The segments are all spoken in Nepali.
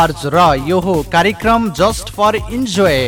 र यो कार्यक्रम जस्ट फर इन्जोय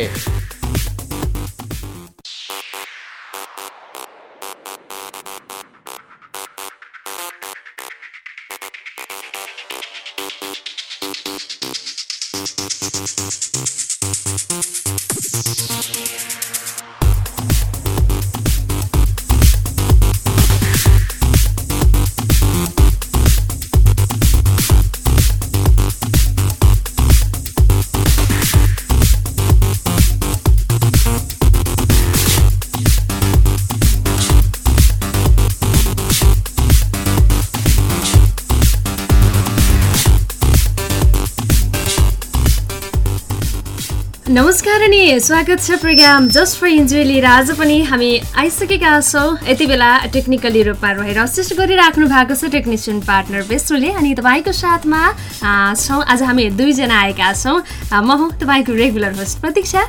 स्वागत छ प्रोग्राम जस्ट फर इन्जोय लिएर आज पनि हामी आइसकेका छौँ। यति बेला टेक्निकली रूपमा रहेर असिस्ट गरिराख्नु भएको छ टेक्निसियन पार्टनर बेसुले अनि तपाईँको साथमा छौँ। आज हामी दुईजना आएका छौँ। म तपाईँको रेगुलर होस्ट प्रतीक्षा।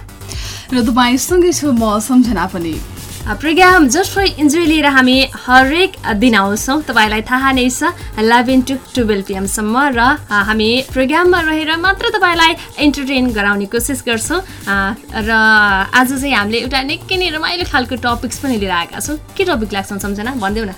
र तपाईँसँगै छु म सम्झना पनि। प्रोग्राम जस्ट फर इन्जोय लिएर हामी हरेक दिन आउँछौँ। तपाईँलाई थाहा नै छ इलेभेन टु टुवेल्भ पिएमसम्म र हामी प्रोग्राममा रहेर मात्र तपाईँलाई इन्टरटेन गराउने कोसिस गर्छौँ। र आज चाहिँ हामीले एउटा निकै नै रमाइलो खालको टपिक्स पनि लिएर आएका छौँ। के टपिक लाग्छौँ सम्झना? भनिदेऊ न।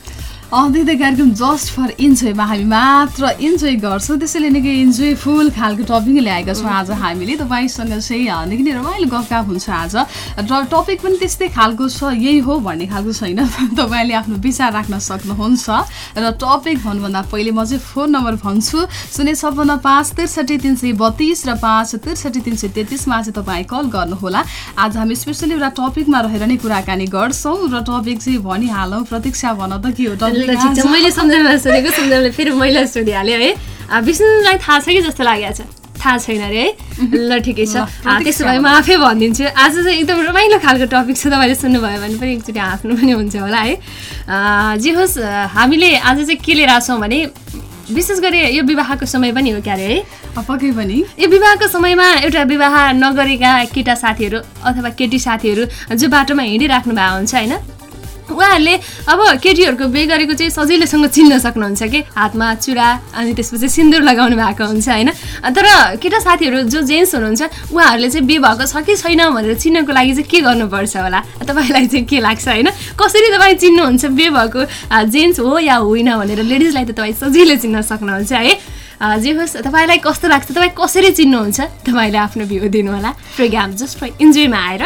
दिँदै कार्यक्रम जस्ट फर इन्जोयमा हामी मात्र इन्जोय गर्छौँ। त्यसैले निकै इन्जोय फुल खालको टपिक ल्याएका छौँ आज हामीले। तपाईँसँग चाहिँ निकै नै रमाइलो गफगाफ हुन्छ आज। र टपिक पनि त्यस्तै खालको छ यही हो भन्ने खालको छैन। तपाईँले आफ्नो विचार राख्न सक्नुहुन्छ। र टपिक भन्नुभन्दा पहिले म चाहिँ फोन नम्बर भन्छु। शून्य छपन्न पाँच त्रिसठी तिन सय बत्तिस र पाँच त्रिसठी तिन सय तेत्तिसमा चाहिँ तपाईँ कल गर्नुहोला। आज हामी स्पेसली एउटा टपिकमा रहेर नै कुराकानी गर्छौँ। र टपिक चाहिँ भनिहालौँ। प्रतीक्षा भन त के हो ठिक छ मैले सम्झनालाई सोधेको सम्झनाले फेरि मैले सोधिहालेँ है विष्णुलाई थाहा छ कि जस्तो लागेको छ थाहा छैन अरे है ल ठिकै छ त्यसो भए म आफै भनिदिन्छु आज चाहिँ एकदम रमाइलो खालको टपिक छ तपाईँले सुन्नुभयो भने पनि एकचोटि हाँस्नु पनि हुन्छ होला है जे होस् हामीले आज चाहिँ के लिएर आएको छौँ भने विशेष गरी यो विवाहको समय पनि हो क्यारे है पक्कै पनि यो विवाहको समयमा एउटा विवाह नगरेका केटा साथीहरू अथवा केटी साथीहरू जो बाटोमा हिँडिराख्नु भएको हुन्छ होइन उहाँहरूले अब केटीहरूको बे गरेको चाहिँ सजिलैसँग चिन्न सक्नुहुन्छ कि? हातमा चुरा अनि त्यसपछि सिन्दुर लगाउनु भएको हुन्छ होइन? तर केटा साथीहरू जो जेन्ट्स हुनुहुन्छ उहाँहरूले चाहिँ बे भएको छ कि छैन भनेर चिन्नको लागि चाहिँ के गर्नुपर्छ होला? तपाईँलाई चाहिँ के लाग्छ होइन? कसरी तपाईँ चिन्नुहुन्छ बे भएको जेन्ट्स हो या होइन भनेर लेडिजलाई त तपाईँ सजिलै चिन्न सक्नुहुन्छ है? जे होस् तपाईँलाई कस्तो लाग्छ? तपाईँ कसरी चिन्नुहुन्छ? तपाईँले आफ्नो भ्यू दिनु होला प्रोग्राम जस्ट फर इन्जोयमा आएर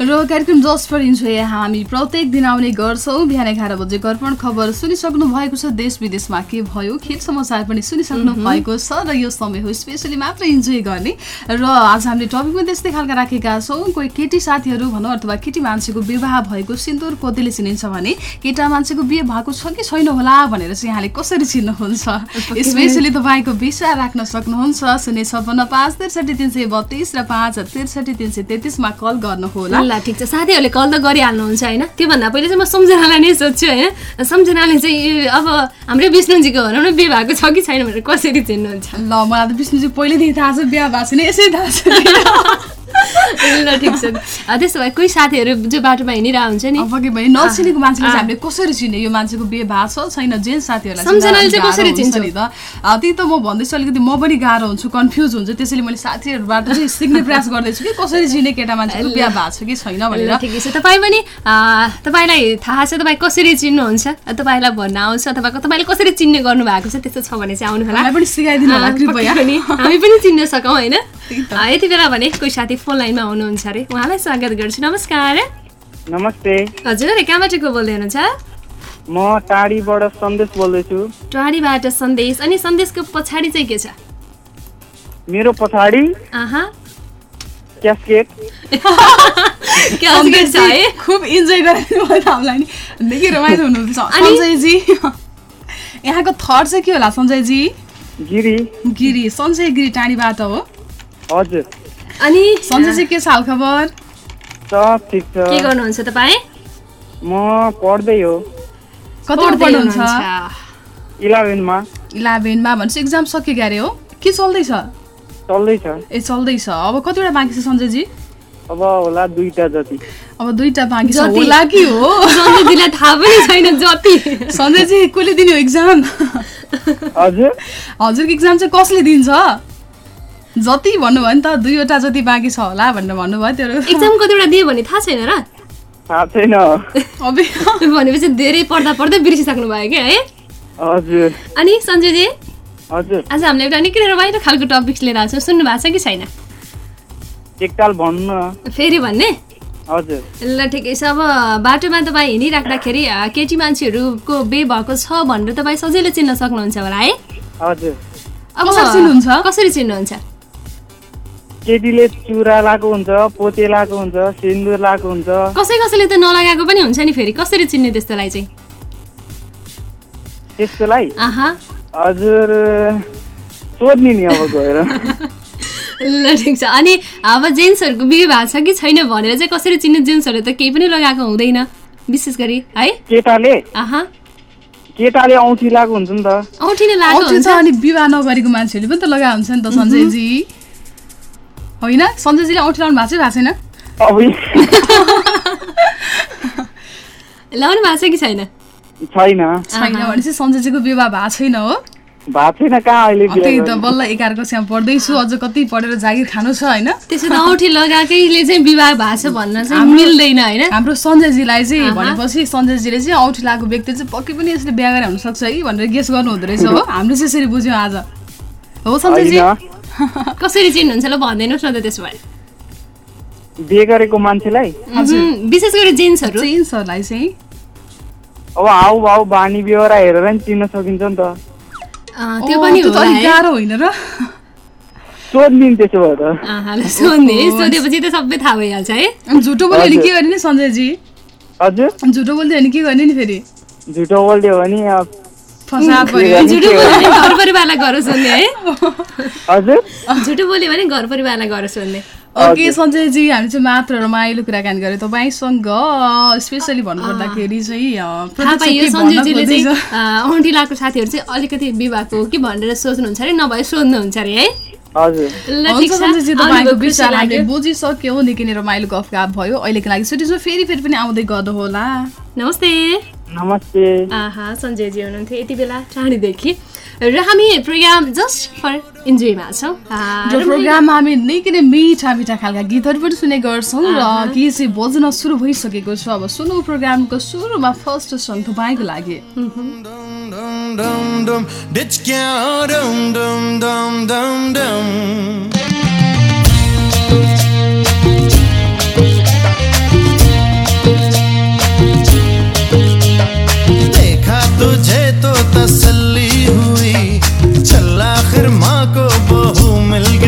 र कार्यक्रम जस्ट फर इन्जोय हामी प्रत्येक दिन आउने गर्छौँ। बिहान एघार बजे अर्पण खबर सुनिसक्नु भएको छ। देश विदेशमा के भयो खेत समाचार पनि सुनिसक्नु भएको छ र यो समय हो स्पेसली मात्र इन्जोय गर्ने। र आज हामीले टपिक पनि त्यस्तै खालका राखेका छौँ। कोही केटी साथीहरू भनौँ अथवा केटी मान्छेको विवाह भएको सिन्दुर कतिले चिनिन्छ भने केटा मान्छेको बिहे भएको छ कि छैन होला भनेर चाहिँ यहाँले कसरी चिन्नुहुन्छ? स्पेसली तपाईँको विषय राख्न सक्नुहुन्छ। शून्य छपन्न पाँच त्रिसठी तिन सय बत्तिस र पाँच त्रिसठी तिन सय तेत्तिसमा कल गर्नुहोला। ल ठिक छ। साथीहरूले कल त गरिहाल्नुहुन्छ होइन? त्योभन्दा पहिले चाहिँ म सम्झनालाई नै सोध्छु होइन? सम्झनाले चाहिँ अब हाम्रै विष्णुजीको भनौँ न बिहे भएको छ कि छैन भनेर कसरी चिन्नुहुन्छ? ल मलाई त विष्णुजी पहिल्यैदेखि थाहा छ बिहा भएको छैन यसै थाहा छ। ल ठिक छ। त्यसो भए कोही साथीहरू जो बाटोमा हिँडिरहेको हुन्छ नि। पक्कै पनि नचिनेको मान्छेले हामीले कसरी चिने यो मान्छेको बिहे भएको छ छैन? जेन्ट्स साथीहरूलाई चाहिँ कसरी चिन्छ? नि त। त्यही त म भन्दैछु अलिकति म पनि गाह्रो हुन्छु कन्फ्युज हुन्छ। त्यसैले मैले साथीहरूबाट चाहिँ सिक्ने प्रयास गर्दैछु कि कसरी चिने केटा मान्छेको बिहा भएको छ कि छैन भनेर। ठिकै छ। तपाईँ पनि तपाईँलाई थाहा छ तपाईँ कसरी चिन्नुहुन्छ? तपाईँलाई भन्न आउँछ अथवा तपाईँले कसरी चिन्ने गर्नु भएको छ? त्यस्तो छ भने चाहिँ आउनु होला पनि सिकाइदिनु होला हामी पनि चिन्न सकौँ होइन? यति बेला भने कोही साथी फोन लाइनमा आउनुहुन्छ अरे? उहाँलाई स्वागत गर्छु। नमस्कार। नमस्ते। हजुर कहाँबाट को बोल्दै हुनुहुन्छ? म टाढीबाट सन्देश बोल्दैछु। टाढीबाट सन्देश। अनि सन्देशको पछाडि चाहिँ के छ? मेरो पछाडि क्यासकेट क्यासकेट छ है। खुब इन्जोय भयो हामीलाई नि निकै रमाइलो हुनुहुन्छ सञ्जयजी यहाँको थर चाहिँ के होला सञ्जयजी गिरी। गिरी सञ्जय गिरी टाढीबाट हो। हजुर। अनि? सन्जय चाहिँ के छ खबर सब ठिक छ। के गर्नुहुन्छ तपाईँ? म पढ्दै हो। कति पढ्नुहुन्छ? इलेभेनमा। इलेभेनमा भनेपछि एक्जाम सकियो क्यारे हो के चल्दैछ? चल्दैछ। ए चल्दैछ। अब कतिवटा बाँकी छ सञ्जयजी अब होला दुईटा जति। अब दुईटा बाँकी छ। होला कि हो? सञ्जयजीलाई थाहा पनि छैन जति। सञ्जयजी कसले दिने हो एक्जाम हजुर। हजुरको एक्जाम चाहिँ कसले दिन्छ? जति भन्नुभयो नि त दुईवटा जति बाँकी छ होला भनेर भन्नुभयो त्यो एक्जाम कतिवटा दियो भने थाहा छैन र? थाहा छैन। अबे। भनेपछि धेरै पढ्दा पढ्दै बिर्सिसक्नु भयो क्या है? हजुर। अनि सञ्जयजी? हजुर। आज हामीले एउटा निकै रमाइलो खालको टपिक्स लिएर आएको छौँ। सुन्नु भएको छ कि छैन? एकताल भन्नु। फेरि भन्ने? हजुर। ल ठिकै छ। अब बाटोमा तपाईँ हिँडिराख्दाखेरि केटी मान्छेहरूको बे भएको छ भनेर तपाईँ सजिलै चिन्न सक्नुहुन्छ होला है? हजुर। अब कसरी चिन्नुहुन्छ? केटीले चुरा लाएको हुन्छ पोते लाएको हुन्छ सिन्दुर लाएको हुन्छ। कसै कसैले त नलगाएको पनि हुन्छ नि फेरि कसरी चिन्ने त्यस्तोलाई चाहिँ? त्यसकोलाई आहा। हजुर सोध्ने नि अब गएर। ल ठिक छ। अनि अब जेन्ट्सहरूको बिहे भएको छ कि छैन भनेर चाहिँ कसरी चिन्ने? जेन्ट्सहरू त केही पनि लगाएको हुँदैन विशेष गरी है? केटाले? केटाले औँठी लाएको हुन्छ नि त। औँठी नै लगाएको हुन्छ। अनि विवाह नगरेको मान्छेहरूले पनि त लगा हुन्छ नि त सञ्जयजी। होइन? सञ्जयजीले औँठी लाउनु भएको चाहिँ भएको छैन? अब लाउनु भएको छ कि छैन? छैन। छैन भने चाहिँ सञ्जयजीको विवाह भएको छैन हो? भएको छैन कहाँ अहिले बिहा त्यही त? बल्ल एघार कक्षामा पढ्दैछु अझ कति पढेर जागिर खानु छ होइन? त्यसो त औँठी लगाएकैले चाहिँ विवाह भएको छ भन्न चाहिँ मिल्दैन होइन? हाम्रो सञ्जयजीलाई चाहिँ। भनेपछि सञ्जयजीले चाहिँ औँठी लगाएको व्यक्ति चाहिँ पक्कै पनि यसले बिहा गरेर हुनसक्छ है भनेर गेस गर्नु हुँदो रहेछ हो। हामीले चाहिँ यसरी बुझ्यौँ आज। हो सञ्जयजी कसरी चिन्नुहुन्छ ल भनिदिनुहोस् न त त्यसो भए। बिहे गरेको मान्छेलाई? विशेष गरी जेन्ट्सहरू चेन्सहरूलाई चाहिँ? अब हाउ भाउ बानी बेहोरा हेरेर नि चिन्न सकिन्छ नि त। अँ, त्यो पनि गाह्रो होइन र। त्यसो भए त। आहा, ल सोध्ने। सोधेपछि त सबै थाहा भइहाल्छ है। अनि झुटो बोल्यो भने के गर्ने नि सञ्जयजी? हजुर। अनि झुटो बोल्यो भने के गर्ने नि फेरि? झुटो बोलिदियो भने फसा पऱ्यो। अनि झुटो के बोल्यो भने घर परिवारलाई घर सोध्ने है। हजुर? झुटो बोल्यो भने घर परिवारलाई घर सोध्ने। ओके सञ्जयजी हामी चाहिँ मात्र रमाइलो कुराकानी गऱ्यौँ तपाईँसँग स्पेसली भन्नुपर्दाखेरि चाहिँ सञ्जयजीले चाहिँ औँठी लगाएको साथीहरू चाहिँ अलिकति विवाहको हो कि भनेर सोच्नुहुन्छ अरे नभए सोध्नुहुन्छ अरे है। बुझिसक्यौँ। निकै नै रमाइलो गफगाफ भयो। अहिलेको लागि छुट्टी फेरि फेरि पनि आउँदै गर्नुहोला। नमस्ते। नमस्ते। आहा सञ्जयजी हुनुहुन्थ्यो। यति बेला टाढीदेखि र हामी प्रोग्राम जस्ट फर इन्जोयमा छौँ। जो प्रोग्राममा हामी निकै नै मिठा मिठा खालका गीतहरू पनि सुने गर्छौँ र गीत चाहिँ बज्न सुरु भइसकेको छ। अब सुनौ प्रोग्रामको सुरुमा फर्स्ट सङ्ग तपाईँको लागि। bitch तसल्ली हुई। चल आखिर माँ को बहू मिल गई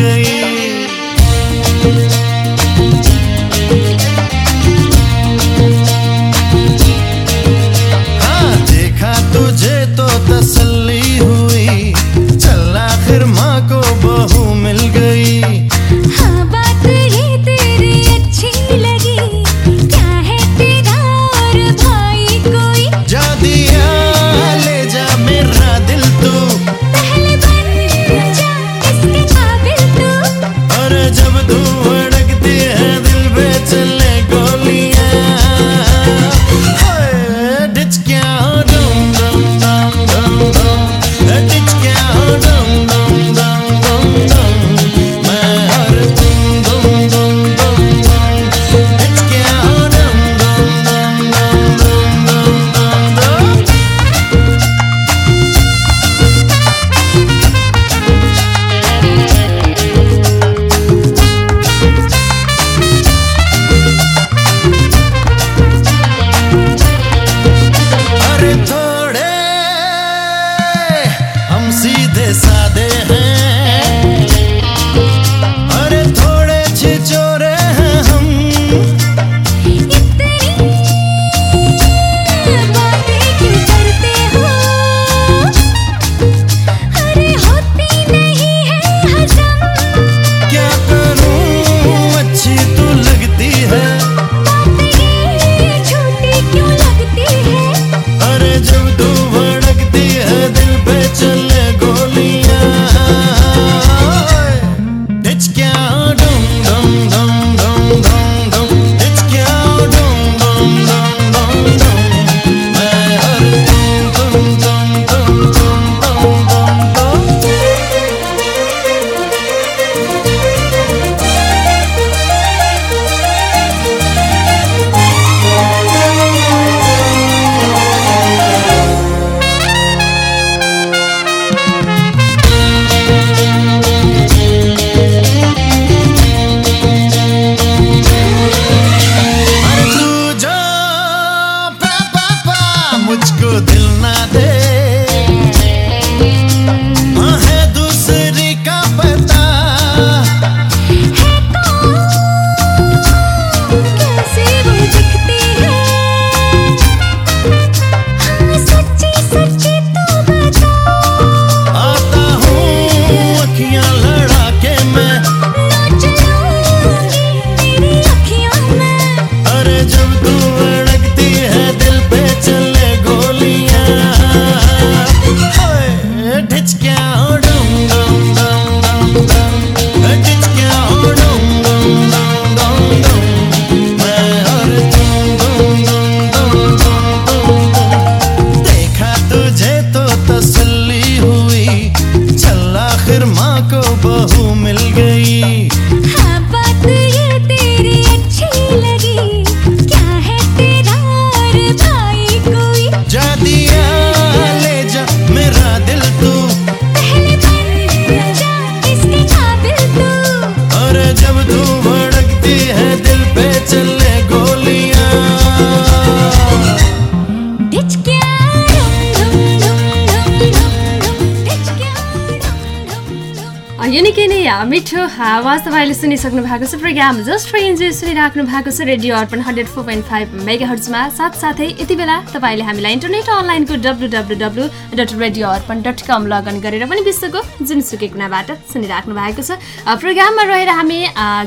आवाज तपाईँले सुनिसक्नु भएको छ प्रोग्राम। जस्ट फर इन्जोय सुनिराख्नु भएको छ radio Arpan hundred four point five mega हर्चमा साथसाथै यति बेला तपाईँले हामीलाई इन्टरनेट अनलाइनको W W W dot radio Arpan dot com login गरेर पनि विश्वको जुनसुकै कुनाबाट सुनिराख्नु भएको छ। प्रोग्राममा रहेर हामी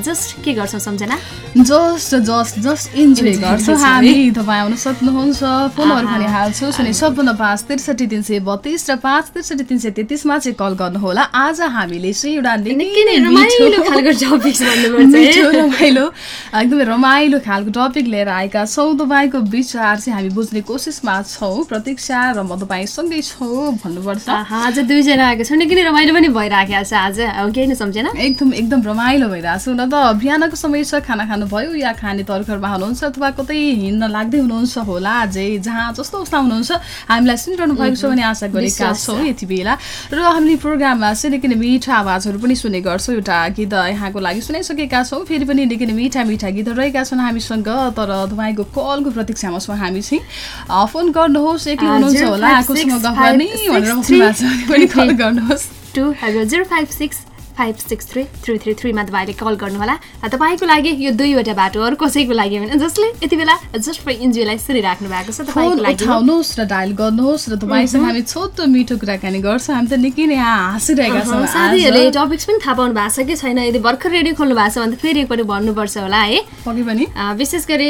जस्ट के गर्छौँ सम्झना? जस्ट जस्ट जस्ट इन्जोय गर्छौँ हामी। तपाईँ आउन सक्नुहुन्छ फोनहरू पनि। हाल्छु शून्य छप्पन्न पाँच त्रिसठी तिन सय बत्तिस र पाँच त्रिसठी तिन सय तेत्तिसमा चाहिँ कल गर्नुहोला। आज हामीले चाहिँ एउटा नै रमाइलो एकदमै रमाइलो खालको टपिक लिएर आएका छौँ। तपाईँको विचार चाहिँ हामी बुझ्ने कोसिसमा छौँ प्रतीक्षा र म तपाईँसँगै छौँ भन्नुपर्छ। आज दुईजना आएको छौँ। निकै नै रमाइलो पनि भइराखेको छ आज केही नै सम्झेन? एकदम एकदम रमाइलो भइरहेको छ। हुन त बिहानको समय छ खाना खानुभयो या खाने तर्खरमा हुनुहुन्छ अथवा कतै हिँड्न लाग्दै हुनुहुन्छ होला अझै जहाँ जस्तो अवस्था हुनुहुन्छ हामीलाई सुनिरहनु भएको छ भने आशा गरेका छ। यति बेला। र हामीले प्रोग्राममा चाहिँ निकै नै मिठा आवाजहरू पनि सुने गर्छौँ। एउटा गीत यहाँको लागि सुनाइसकेका छौँ। फेरि पनि निकै नै मिठा मिठा गीतहरू रहेका छन् हामीसँग तर तपाईँको कलको प्रतीक्षामा छौँ हामी चाहिँ। फोन गर्नुहोस् एक्लै हुनुहुन्छ होला 056 आफूसँग गफ गर्ने भनेर कल गर्नुहोस्। टू हजुर zero five six five six three three three थ्रीमा तपाईँले कल गर्नुहोला। र तपाईँको लागि यो दुईवटा बाटो अरू कसैको लागि होइन जसले यति बेला जस्ट फर इन्जोयलाई सुनिराख्नु भएको छ तपाईँको लागि। उठाउनुहोस् र डायल गर्नुहोस् र तपाईँसँग हामी छोटो मिठो कुराकानी गर्छौँ। हामी त निकै नै हाँसिरहेका छौँ। साथीहरूले। टपिक्स पनि थाहा पाउनु भएको छ कि छैन? यदि भर्खर रेडियो खोल्नु भएको छ भने त फेरि एकपल्ट भन्नुपर्छ होला है। पक्कै पनि। विशेष गरी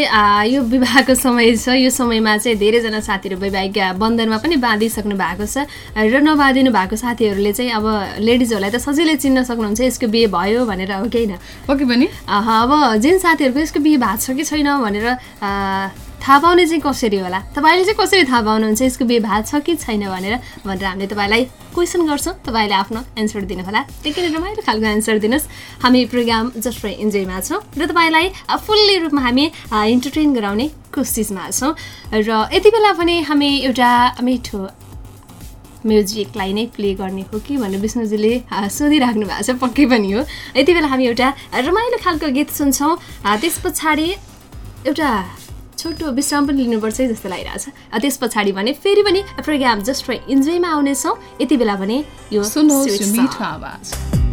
यो विवाहको समय छ। यो समयमा चाहिँ धेरैजना साथीहरू वैवाहिक बन्धनमा पनि बाँधिसक्नु भएको छ। र नबाँधिनु भएको साथीहरूले चाहिँ अब लेडिजहरूलाई त सजिलै चिन्न सक्नुहुन्छ यसको बिहे भयो भनेर हो कि पक्कै पनि अब जुन साथीहरूको यसको बिहे भएको छ कि छैन भनेर थाहा पाउने चाहिँ कसरी होला? तपाईँले चाहिँ कसरी थाहा पाउनुहुन्छ यसको बिहे भएको छ कि छैन भनेर भनेर हामीले तपाईँलाई क्वेसन गर्छौँ। तपाईँले आफ्नो एन्सर दिनुहोला। निकै नै रमाइलो खालको एन्सर दिनुहोस्। हामी प्रोग्राम जस्ट इन्जोयमा छौँ र तपाईँलाई फुल्ली रूपमा हामी इन्टरटेन गराउने कोसिसमा छौँ। र यति बेला पनि हामी एउटा मिठो म्युजिकलाई नै प्ले गर्ने हो कि भनेर विष्णुजीले सोधिराख्नु भएको छ पक्कै पनि हो। यति बेला हामी एउटा रमाइलो खालको गीत सुन्छौँ। त्यस पछाडि एउटा छोटो विश्राम पनि लिनुपर्छ जस्तो लागिरहेछ त्यस पछाडि भने फेरि पनि प्रोग्राम जस्ट इन्जोयमा आउनेछौँ। यति बेला भने यो सुन्नुहोस्। मिठो आवाज।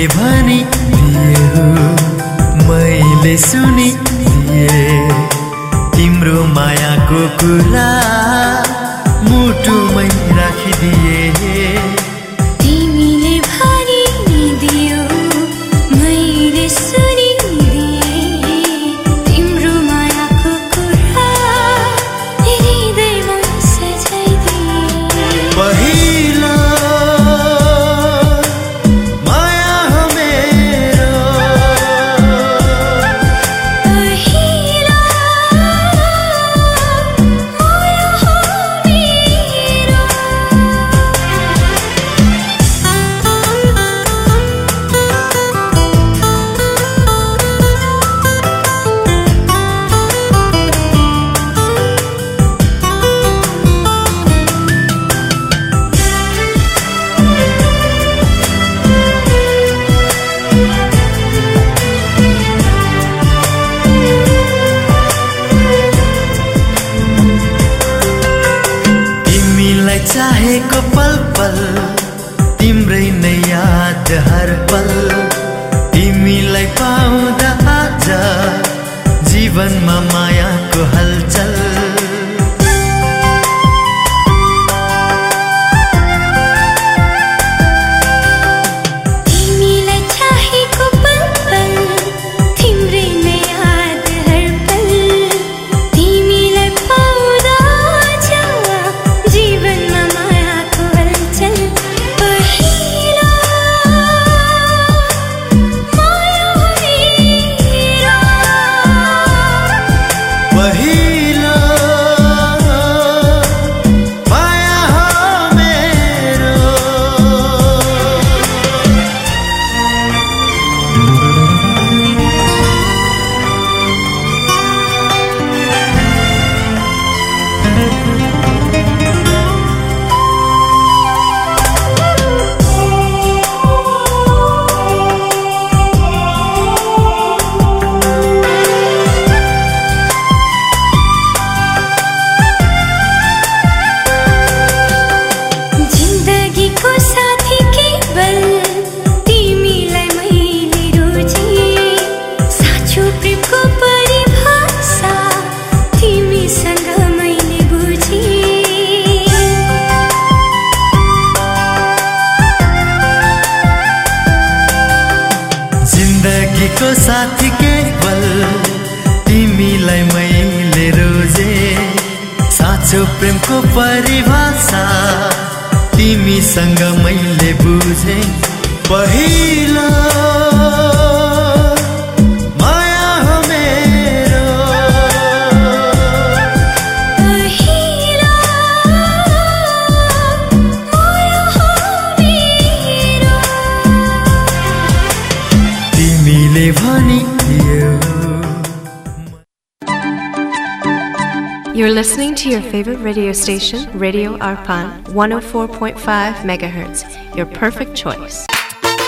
तिमीले भनी दिए मैले सुनि दिए तिम्रो मायाको कुरा मुटुमै राखिदिए। पल पल तिम्रै नै याद हर पल। तिमीलाई पाउँदा radio station, Radio Arpan, 104.5 megahertz. Your perfect choice.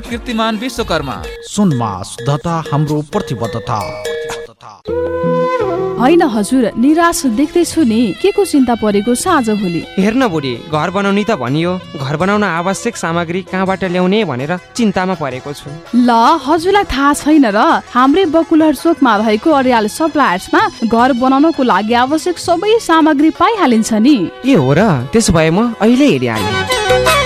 कीर्तिमान विश्वकर्मा। सुनमा शुद्धता हाम्रो प्रतिबद्धता। होइन हजुर निराश देख्दैछु नि। के को चिन्ता परेको छ आज भोलि? हेर्न बुढी घर बनाउने त भनियो। घर बनाउन आवश्यक सामग्री कहाँबाट ल्याउने भनेर चिन्तामा परेको छु। ल हजुरलाई थाहा छैन र। हाम्रै बकुलर चोकमा रहेको अरियाल सप्लायर्समा घर बनाउनको लागि आवश्यक सबै सामग्री पाइहालिन्छ नि। ए हो र त्यसो भए म अहिले हेरिहालेँ।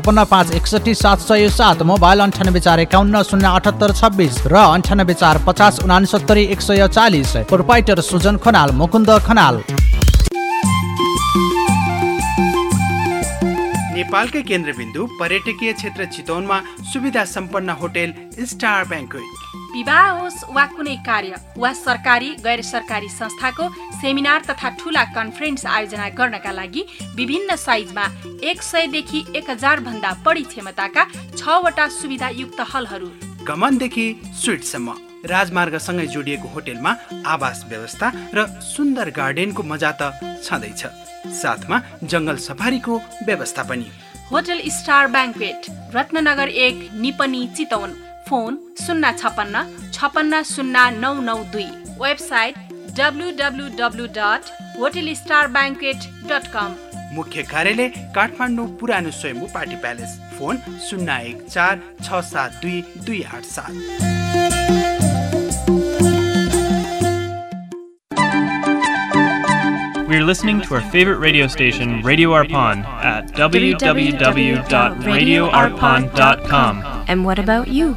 छपन्न पाँच एकसठी सात सय सात मोबाइल अन्ठानब्बे चार एकाउन्न शून्य अठहत्तर छब्बिस र अन्ठानब्बे चार पचास उनासत्तरी एक सय चालिस प्रोपाइटर सुजन खनाल मुकुन्द खनाल। नेपालकै केन्द्रबिन्दु पर्यटकीय क्षेत्र चितवनमा सुविधा सम्पन्न होटेल स्टार ब्याङ्कवेट विवाह होस् वा कुनै कार्य वा सरकारी गैर सरकारी संस्थाको सेमिनार तथा ठुला कन्फरेन्स आयोजना गर्नका लागि विभिन्न साइजमा एक सयदेखि एक हजार भन्दा बढी क्षमताका छवटा सुविधायुक्त हलहरू। गमनदेखि स्विटसम्म राजमार्गसँगै जोडिएको होटेलमा आवास व्यवस्था र सुन्दर गार्डनको मजा त छँदैछ। साथमा जङ्गल सफारीको व्यवस्था पनि। होटल स्टार ब्याङ्कवेट रत्ननगर एक निपनी चितवन। फ़ोन शून्य छपन्न छपन्न शून्य नौ नौ दुई। Website W W W dot hotel star banquet dot com मुख्य कार्यालय काठमाडौँ पुरानो स्वयम्भू पार्टी प्यालेस। फ़ोन शून्य एक चार छ सात दुई दुई आठ सात। We're listening to our favorite radio station, Radio Arpon, at www.radioarpon.com. And what about you?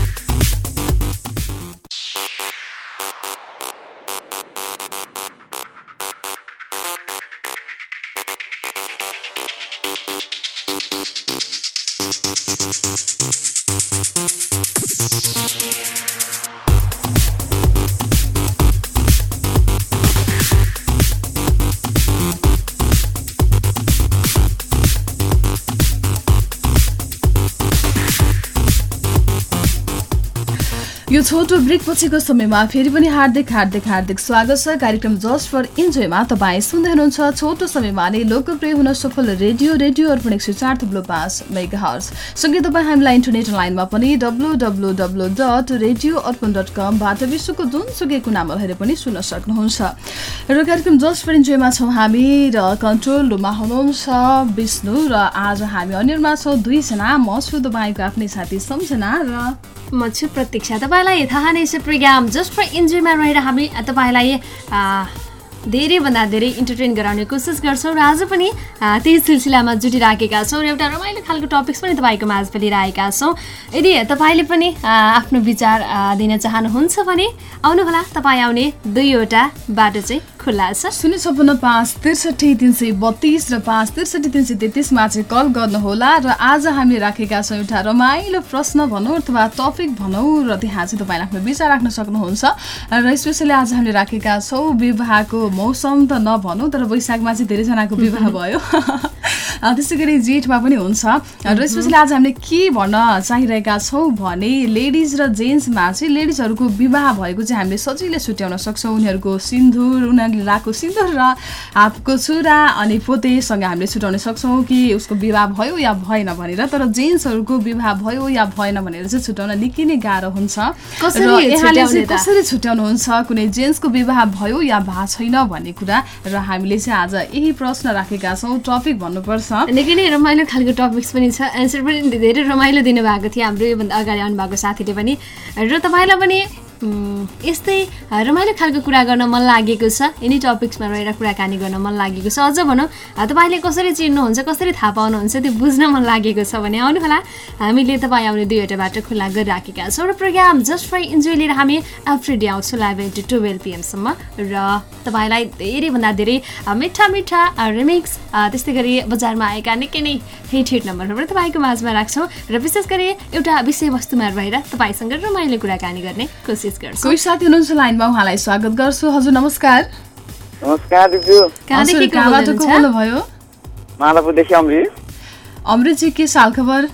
छोटो ब्रेक पछिको समयमा फेरि पनि हार्दिक हार्दिक हार्दिक स्वागत छ। कार्यक्रम जस्ट फर इन्जोयमा तपाईँ सुन्दै हुनुहुन्छ छोटो समयमा नै लोकप्रिय हुन सफल रेडियो रेडियो अर्पण एक सय चार थुप्रो पाँच मेगा हर्स सँगै तपाईँ हामीलाई इन्टरनेट लाइनमा पनि W W W dot radio Arpan dot कमबाट विश्वको जुनसुकै कुनामा रहेर पनि सुन्न सक्नुहुन्छ। र कार्यक्रम जस्ट फर इन्जोयमा छौँ हामी र कन्ट्रोल रुममा हुनुहुन्छ विष्णु र आज हामी अन्यमा छौँ। दुईजना म छु तपाईँको आफ्नै साथी सम्झना र म छु प्रतीक्षा। तपाईँलाई थाहा नै छ प्रोग्राम जस्ट फर इन्जोयमा रहेर हामी तपाईँलाई धेरैभन्दा धेरै इन्टरटेन गराउने कोसिस गर्छौँ र आज पनि त्यही सिलसिलामा जुटिराखेका छौँ र एउटा रमाइलो खालको टपिक्स पनि तपाईँको माझ लिइरहेका छौँ। यदि तपाईँले पनि आफ्नो विचार दिन चाहनुहुन्छ भने आउनुहोला तपाईँ आउने दुईवटा बाटो चाहिँ खुल्ला छ। शून्य छपन्न पाँच त्रिसठी तिन सय बत्तिस र पाँच त्रिसठी तिन सय तेत्तिसमा चाहिँ कल गर्नुहोला र आज हामीले राखेका छौँ एउटा रमाइलो प्रश्न भनौँ अथवा टपिक भनौँ र त्यहाँ चाहिँ तपाईँले आफ्नो विचार राख्न सक्नुहुन्छ र स्पेसली आज हामीले राखेका छौँ विवाहको मौसम त नभनौँ तर वैशाखमा चाहिँ धेरैजनाको विवाह भयो। त्यसै गरी जेठमा पनि हुन्छ। र स्पेसली आज हामीले के भन्न चाहिरहेका छौँ भने लेडिज र जेन्ट्समा चाहिँ लेडिजहरूको विवाह भएको चाहिँ हामीले सजिलै छुट्याउन सक्छौँ। उनीहरूको सिन्दुर उनीहरूले लगाएको सिन्दुर र हातको छुरा अनि पोतेसँग हामीले छुट्याउन सक्छौँ कि उसको विवाह भयो या भएन भनेर तर जेन्ट्सहरूको विवाह भयो या भएन भनेर चाहिँ छुट्याउन निकै नै गाह्रो हुन्छ। कसरी यहाँले छुट्याउनुहुन्छ? कुनै जेन्ट्सको विवाह भयो या भएको छैन भन्ने कुरा र हामीले चाहिँ आज यही प्रश्न राखेका छौँ। टपिक भन्नुपर्छ। निकै नै रमाइलो खालको टपिक्स पनि छ। एन्सर पनि धेरै रमाइलो दिनुभएको थियो हाम्रो योभन्दा अगाडि आउनुभएको साथीले पनि। र तपाईँलाई पनि यस्तै रमाइलो खालको कुरा गर्न मन लागेको छ। यिनै टपिक्समा रहेर कुराकानी गर्न मन लागेको छ। अझ भनौँ तपाईँले कसरी चिन्नुहुन्छ कसरी थाहा पाउनुहुन्छ त्यो बुझ्न मन लागेको छ भने आउनुहोला। हामीले तपाईँ आउने दुईवटा बाटो खुल्ला गरिराखेका छौँ र प्रोग्राम जस्ट फर इन्जोय लिएर हामी एभ्री डे आउँछौँ इलेभेन टु टुवेल्भ पिएमसम्म र तपाईँलाई धेरैभन्दा धेरै मिठा मिठा रिमिक्स त्यस्तै गरी बजारमा आएका निकै नै हिट हिट नम्बरहरू पनि तपाईँको माझमा राख्छौँ र विशेष गरी एउटा विषयवस्तुमा रहेर तपाईँसँग रमाइलो कुराकानी गर्ने कोसिस गर्छौँ कोही साथी हुनुहुन्छ लाइनमा उहाँलाई स्वागत गर्छु। हजुर नमस्कार। नमस्कार कहाँबाट को? बोल्नुभयो? माधवपुरदेखि अमृत अमृतजी के साल खबर?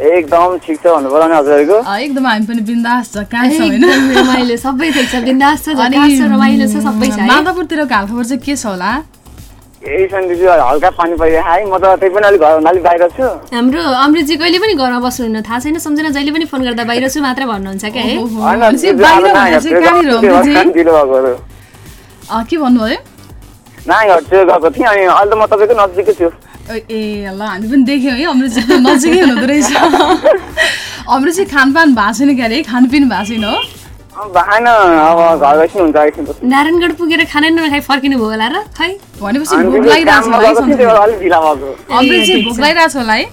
एकदम ठिक छ भन्नु पर्यो नि हजुरहरूको। अ, एकदम हामी पनि बिन्दास छ कहाँ छौँ होइन? रमाइलो सबै ठिक छ बिन्दास छ रमाइलो छ सबै छ माधवपुरतिरको हालखबर चाहिँ के छ होला? हल्का पानी परिरहेको है म त त्यही पनि अलिक घरभन्दा अलिक बाहिर छु। हाम्रो अमृतजी कहिले पनि घरमा बस्नुहुन्न थाहा छैन सम्झना जहिले पनि फोन गर्दा बाहिर छु मात्र भन्नुहुन्छ क्या है? चाहिँ के भन्नुभयो? नानीहरू गएको थिएँ अनि अहिले त म तपाईँको नजिकै छु। ए ल हामी पनि देख्यौँ है अमृतजी नजिकै हुनुहुँदो रहेछ। अमृतजी खानपान भएको छैन क्यारे? खानपिन भएको छैन हो? नारायणगढ पुगेर खाना नखाइ फर्किनु भयो होला र? खै? भनेपछि भोक लागिरहेको छ। होला है।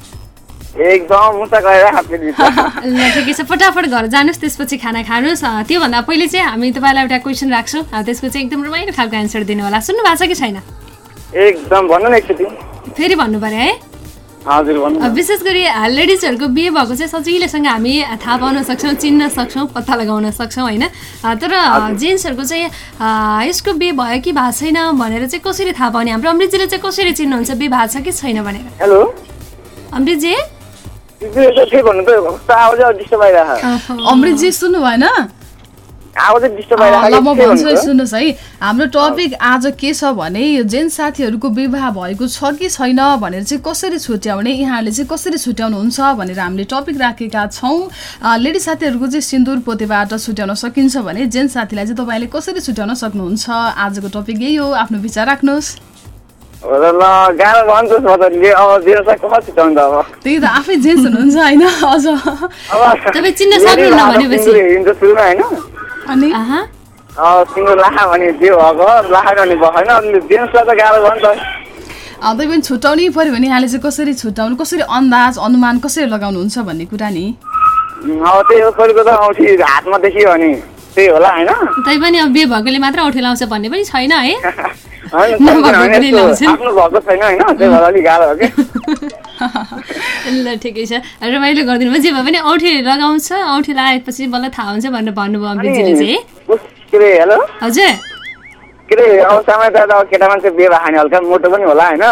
ल ठिकै छ। फटाफट घर जानुहोस् त्यसपछि खाना खानुहोस्। त्योभन्दा पहिले चाहिँ हामी तपाईँलाई एउटा क्वेसन राख्छौँ। त्यसको चाहिँ एकदम रमाइलो खालको एन्सर दिनु होला। सुन्नु भएको छ कि छैन? एकदम भन्नु न एकचोटि। फेरि भन्नु पर्यो है। विशेष गरी लेडिजहरूको बिहे भएको चाहिँ सजिलैसँग हामी थाहा पाउन सक्छौँ चिन्न सक्छौँ पत्ता लगाउन सक्छौँ होइन? तर जेन्ट्सहरूको चाहिँ यसको बिहे भयो कि भएको छैन भनेर चाहिँ कसरी थाहा पाउने? हाम्रो अमृतजीले चाहिँ कसरी चिन्नुहुन्छ बिहे भएको छ कि छैन भनेर? हेलो? अमृतजी? के भन्नु त? कस्तो आवाज डिस्टर्ब आइरहेको अमृतजी सुन्नु भएन? ल म भन्छु सुन्नुहोस् है। हाम्रो टपिक आज के छ भने यो जेन्ट्स साथीहरूको विवाह भएको छ कि छैन भनेर चाहिँ कसरी छुट्याउने यहाँहरूले चाहिँ कसरी छुट्याउनुहुन्छ भनेर हामीले टपिक राखेका छौँ। अ, लेडिज साथीहरूको चाहिँ सिन्दुर पोतेबाट छुट्याउन सकिन्छ भने जेन्ट्स साथीलाई चाहिँ तपाईँले कसरी छुट्याउन सक्नुहुन्छ? आजको टपिक यही हो आफ्नो विचार राख्नुहोस्। त्यही त आफै जेन्ट्स हुनुहुन्छ होइन? अझ। अब तपाईँ चिन्न लेडी सक्नुहुन्न भएर भनेपछि। अनि? लाखा भने त्यो भएको लाखा गर्ने भयो होइन? अनि जेन्ट्सलाई त गाह्रो भयो नि त। त्यही पनि छुट्याउनै पऱ्यो भने यहाँले चाहिँ कसरी छुट्याउनु कसरी अन्दाज अनुमान कसरी लगाउनुहुन्छ भन्ने कुरा नि? अब त्यही हो त औँठी हातमा देखियो भने त्यही होला होइन? तैपनि अब बिहे भएकोले मात्र औठी लाउँछ भन्ने पनि छैन है। पनि। आफ्नो भएको छैन होइन? त्यही भएर अलिक गाह्रो हो कि? ल ठिकै छ। रमाइलो गरिदिनु भयो। जे भए पनि औठी लगाउँछ औठी लगाएपछि बल्ल थाहा हुन्छ भनेर भन्नुभयो अमृतजीले चाहिँ। हेलो? हजुर। के अरे अब समय त केटा मान्छे बिहे भएको नि हल्का मोटो पनि होला होइन?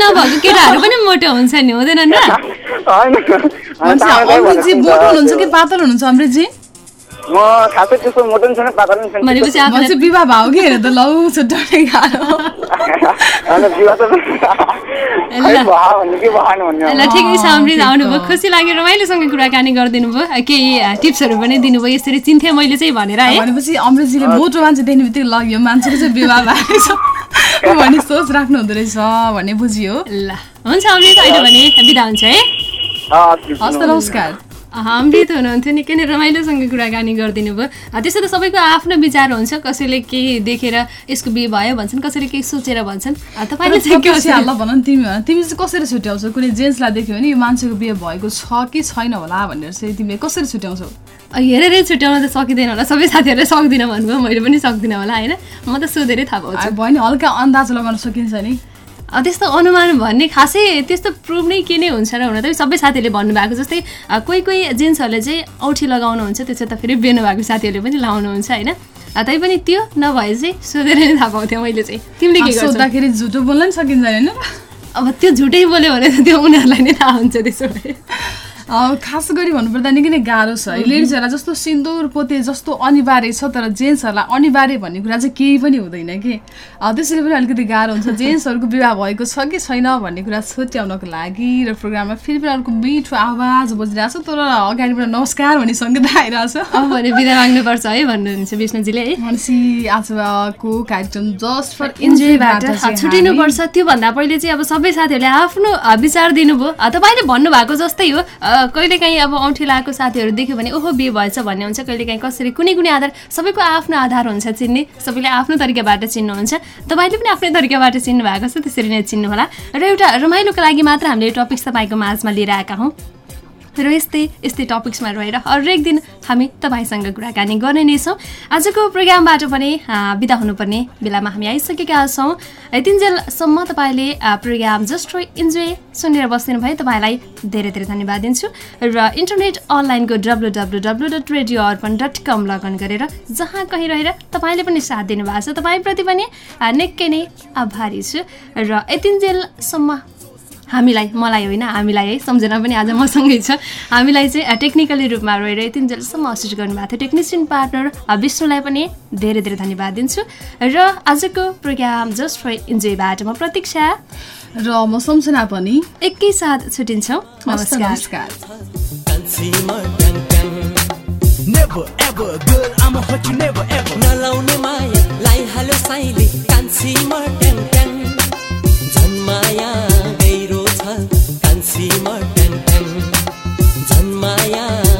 नभएको केटाहरू पनि मोटो हुन्छ नि अमृतजी भइरहेको मोटो हुन्छ। हुनुहुन्छ कि पातल हुनुहुन्छ अमृतजी म खासै त्यस्तो मोटो पनि छैन पातलो पनि छैन। भनेपछि म चाहिँ विवाह भाउ कि हेर त लौ छुट्याउने गाह्रो। होइन विवाह त खै भयो भन्ने कि भएन भन्ने ल ठिकै छ अमृत आउनुभयो। खुसी लाग्यो रमाइलोसँग कुराकानी गरिदिनु भयो केही टिप्सहरू पनि दिनुभयो। यसरी चिन्थेँ मैले चाहिँ भनेर है। भनेपछि अमृतजीले मोटो मान्छे देख्ने बित्तिकै लग्यो मान्छेको चाहिँ विवाह भएको छ भन्ने सोच राख्नु हुँदो रहेछ भन्ने बुझियो। ल। हुन्छ अमृत अहिले भने बिदा हुन्छ है। हस् त नमस्कार। अमृत हुनुहुन्थ्यो निकै नै रमाइलोसँग कुराकानी गरिदिनु भयो। अ, त्यस्तो त सबैको आफ्नो विचार हुन्छ कसैले केही देखेर यसको बिहे भयो भन्छन् कसैले केही सोचेर भन्छन्। तपाईँले चाहिँ भन तिमी तिमी चाहिँ कसरी छुट्याउँछौ? कुनै जेन्ट्सलाई देख्यो भने यो मान्छेको बिहे भएको छ कि छैन होला भनेर चाहिँ तिमीले कसरी छुट्याउँछौ? हेरेरै छुट्याउन त सकिँदैन होला। सबै साथीहरूले सक्दिनँ भन्नुभयो मैले पनि सक्दिनँ होला होइन? म त सोधेरै थाहा पाउँछु। भयो नि हल्का अन्दाज लगाउन सकिन्छ नि। त्यस्तो अनुमान भन्ने खासै त्यस्तो प्रुभ नै के नै हुन्छ र हुन त सबै साथीहरूले भन्नुभएको जस्तै कोही कोही जेन्ट्सहरूले चाहिँ औठी लगाउनुहुन्छ त्यसो त फेरि बेर्नु भएको साथीहरूले पनि लाउनुहुन्छ होइन? तैपनि त्यो नभए चाहिँ सोधेर नै थाहा पाउँथेँ मैले चाहिँ। तिमीले के सोद्धाखेरि झुटो बोल्न नि सकिन्छ होइन अब त्यो झुटै बोल्यो भने त त्यो उनीहरूलाई नै थाहा हुन्छ त्यसो भए। खास गरी भन्नुपर्दा निकै नै गाह्रो छ। है लेडिजहरूलाई जस्तो सिन्दुर पोते जस्तो अनिवार्य छ तर जेन्ट्सहरूलाई अनिवार्य भन्ने कुरा चाहिँ केही पनि हुँदैन कि। त्यसैले पनि अलिकति गाह्रो हुन्छ। जेन्ट्सहरूको विवाह भएको छ कि छैन भन्ने कुरा छुट्याउनको लागि र प्रोग्राममा फेरि पनि अर्को मिठो आवाज बजिरहेको छ तर अगाडिबाट नमस्कार भन्ने सङ्गीत आइरहेछ। अब भने बिदा माग्नुपर्छ है भन्नुहुन्छ विष्णुजीले। है भनेपछि आजको कार्यक्रम जस्ट फर इन्जोयबाट छुटिनुपर्छ। त्योभन्दा पहिले चाहिँ अब सबै साथीहरूले आफ्नो विचार दिनुभयो। तपाईँले भन्नुभएको जस्तै हो। कहिलेकाहीँ अब औँठी लगाएको साथीहरू देख्यो भने ओहो बिहे भएछ भन्ने हुन्छ। कहिलेकाहीँ कसरी कुनै कुनै आधार सबैको आफ्नो आधार हुन्छ चिन्ने। सबैले आफ्नो तरिकाबाट चिन्नुहुन्छ। तपाईँले पनि आफ्नै तरिकाबाट चिन्नु भएको छ त्यसरी नै चिन्नु होला र एउटा रमाइलोको लागि मात्र हामीले टपिक्स तपाईँको माझमा लिएर आएका हौँ। र यस्तै यस्तै टपिक्समा रहेर हरेक दिन हामी तपाईँसँग कुराकानी गर्ने नै छौँ। आजको प्रोग्रामबाट पनि बिदा हुनुपर्ने बेलामा हामी आइसकेका छौँ। यतिन्जेलसम्म तपाईँले प्रोग्राम जस्ट इन्जोय सुनेर बसिदिनु भयो तपाईँलाई धेरै धेरै धन्यवाद दिन्छु। र इन्टरनेट अनलाइनको W W W dot radio Arpan dot com login गरेर जहाँ कहीँ रहेर तपाईँले पनि साथ दिनुभएको छ। तपाईँप्रति पनि निकै नै आभारी छु। र यतिन्जेलसम्म हामीलाई मलाई होइन हामीलाई है सम्झना पनि आज मसँगै छ। हामीलाई चाहिँ टेक्निकली रूपमा रहेर यति जेलसम्म असिस्ट गर्नुभएको थियो। टेक्निसियन पार्टनर विष्णुलाई पनि धेरै धेरै धन्यवाद दिन्छु। र आजको प्रोग्राम जस्ट फर इन्जोयबाट म प्रतीक्षा। र म सम्झना पनि। एकैसाथ छुट्टिन्छौँ हस्त नमस्कार। Never ever, girl, I'ma hurt you never ever. नलाउने माया लाई हालो साइले कान्छीमा ट्याङ ट्याङ झन् माया गहिरो छ कान्छीमा ट्याङ ट्याङ झन् माया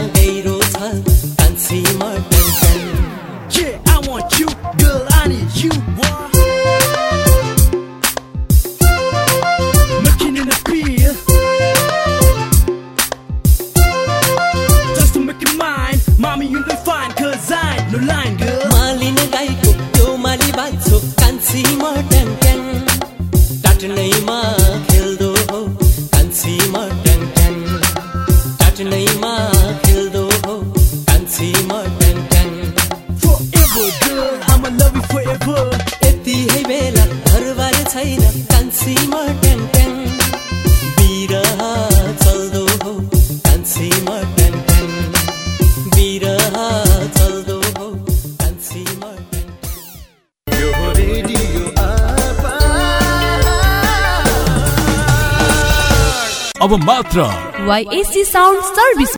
वाइएसी साउन्ड सर्भिस